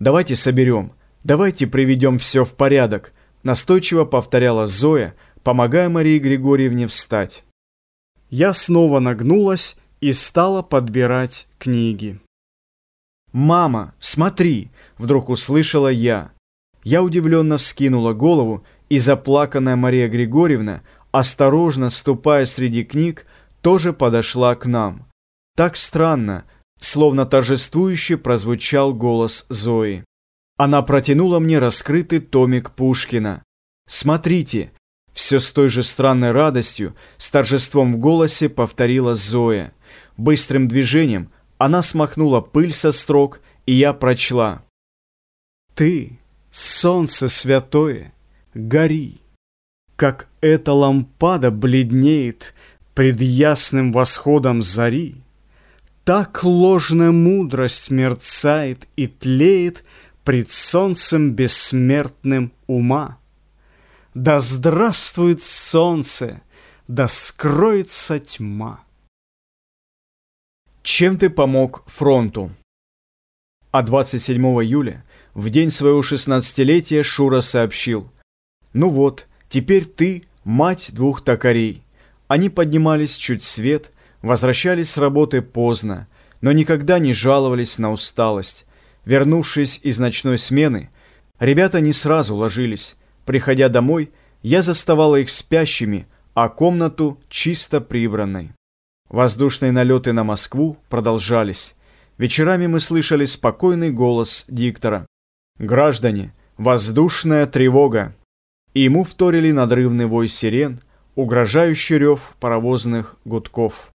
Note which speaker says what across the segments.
Speaker 1: Давайте соберем, давайте приведем все в порядок, настойчиво повторяла Зоя, помогая Марии Григорьевне встать. Я снова нагнулась и стала подбирать книги. «Мама, смотри!» – вдруг услышала я. Я удивленно вскинула голову, и заплаканная Мария Григорьевна, осторожно ступая среди книг, тоже подошла к нам. Так странно, словно торжествующе прозвучал голос Зои. Она протянула мне раскрытый томик Пушкина. «Смотрите!» Все с той же странной радостью, с торжеством в голосе повторила Зоя. Быстрым движением она смахнула пыль со строк, и я прочла. «Ты, солнце святое, гори, как эта лампада бледнеет пред ясным восходом зари, так ложная мудрость мерцает и тлеет пред солнцем бессмертным ума. Да здравствует солнце, да скроется тьма. Чем ты помог фронту? А 27 июля, в день своего шестнадцатилетия, Шура сообщил. Ну вот, теперь ты мать двух токарей. Они поднимались чуть свет, возвращались с работы поздно, но никогда не жаловались на усталость. Вернувшись из ночной смены, ребята не сразу ложились. Приходя домой, я заставала их спящими, а комнату чисто прибранной. Воздушные налеты на Москву продолжались. Вечерами мы слышали спокойный голос диктора. «Граждане, воздушная тревога!» И ему вторили надрывный вой сирен, угрожающий рев паровозных гудков.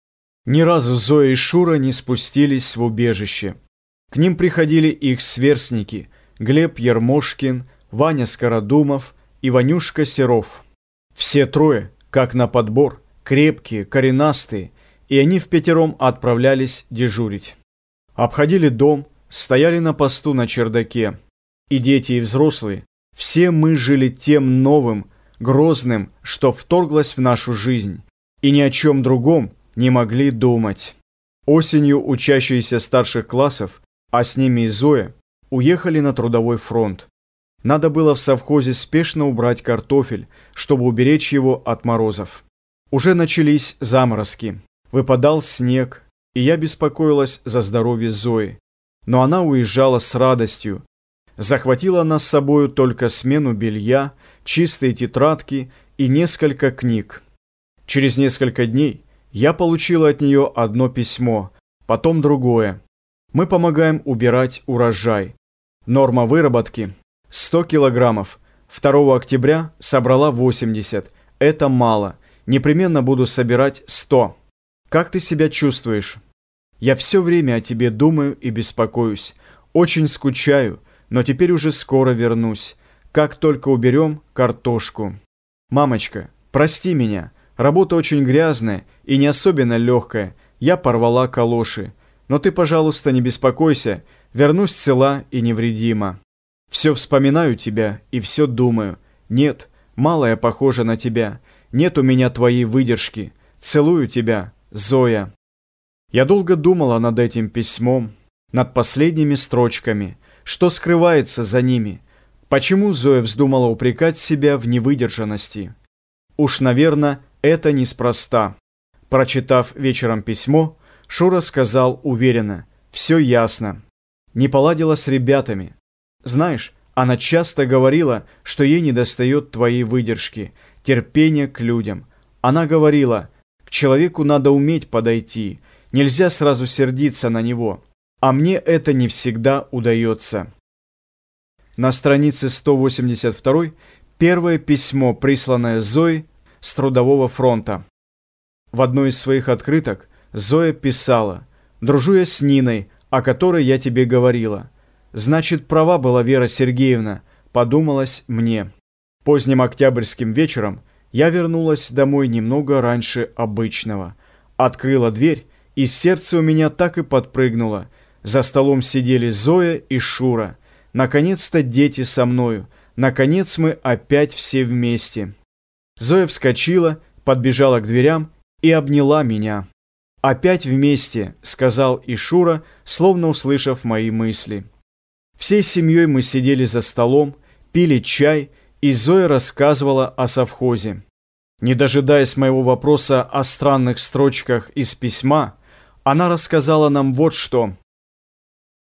Speaker 1: Ни разу Зоя и Шура не спустились в убежище. К ним приходили их сверстники Глеб Ермошкин, Ваня Скородумов и Ванюшка Серов. Все трое, как на подбор, крепкие, коренастые, и они в пятером отправлялись дежурить. Обходили дом, стояли на посту на чердаке. И дети, и взрослые, все мы жили тем новым, грозным, что вторглось в нашу жизнь. И ни о чем другом не могли думать. Осенью учащиеся старших классов, а с ними и Зоя, уехали на трудовой фронт. Надо было в совхозе спешно убрать картофель, чтобы уберечь его от морозов. Уже начались заморозки, выпадал снег, и я беспокоилась за здоровье Зои. Но она уезжала с радостью. Захватила она с собою только смену белья, чистые тетрадки и несколько книг. Через несколько дней я получила от нее одно письмо, потом другое. Мы помогаем убирать урожай. Норма выработки 100 килограммов. 2 октября собрала 80. Это мало. Непременно буду собирать 100. Как ты себя чувствуешь? Я все время о тебе думаю и беспокоюсь. Очень скучаю, но теперь уже скоро вернусь. Как только уберем картошку. Мамочка, прости меня. Работа очень грязная и не особенно легкая. Я порвала калоши. Но ты, пожалуйста, не беспокойся. Вернусь цела и невредима. Все вспоминаю тебя и все думаю. Нет, малая похожа на тебя. Нет у меня твоей выдержки. Целую тебя, Зоя. Я долго думала над этим письмом, над последними строчками. Что скрывается за ними? Почему Зоя вздумала упрекать себя в невыдержанности? Уж, наверное, это неспроста. Прочитав вечером письмо, Шура сказал уверенно, «Все ясно. Не поладила с ребятами. Знаешь, она часто говорила, что ей недостает твоей выдержки, терпения к людям. Она говорила, к человеку надо уметь подойти, нельзя сразу сердиться на него. А мне это не всегда удается». На странице 182 первое письмо, присланное Зоей, с Трудового фронта. В одной из своих открыток Зоя писала «Дружу я с Ниной, о которой я тебе говорила. Значит, права была Вера Сергеевна, подумалось мне». Поздним октябрьским вечером я вернулась домой немного раньше обычного. Открыла дверь, и сердце у меня так и подпрыгнуло. За столом сидели Зоя и Шура. Наконец-то дети со мною. Наконец мы опять все вместе. Зоя вскочила, подбежала к дверям и обняла меня. «Опять вместе», — сказал Ишура, словно услышав мои мысли. Всей семьей мы сидели за столом, пили чай, и Зоя рассказывала о совхозе. Не дожидаясь моего вопроса о странных строчках из письма, она рассказала нам вот что.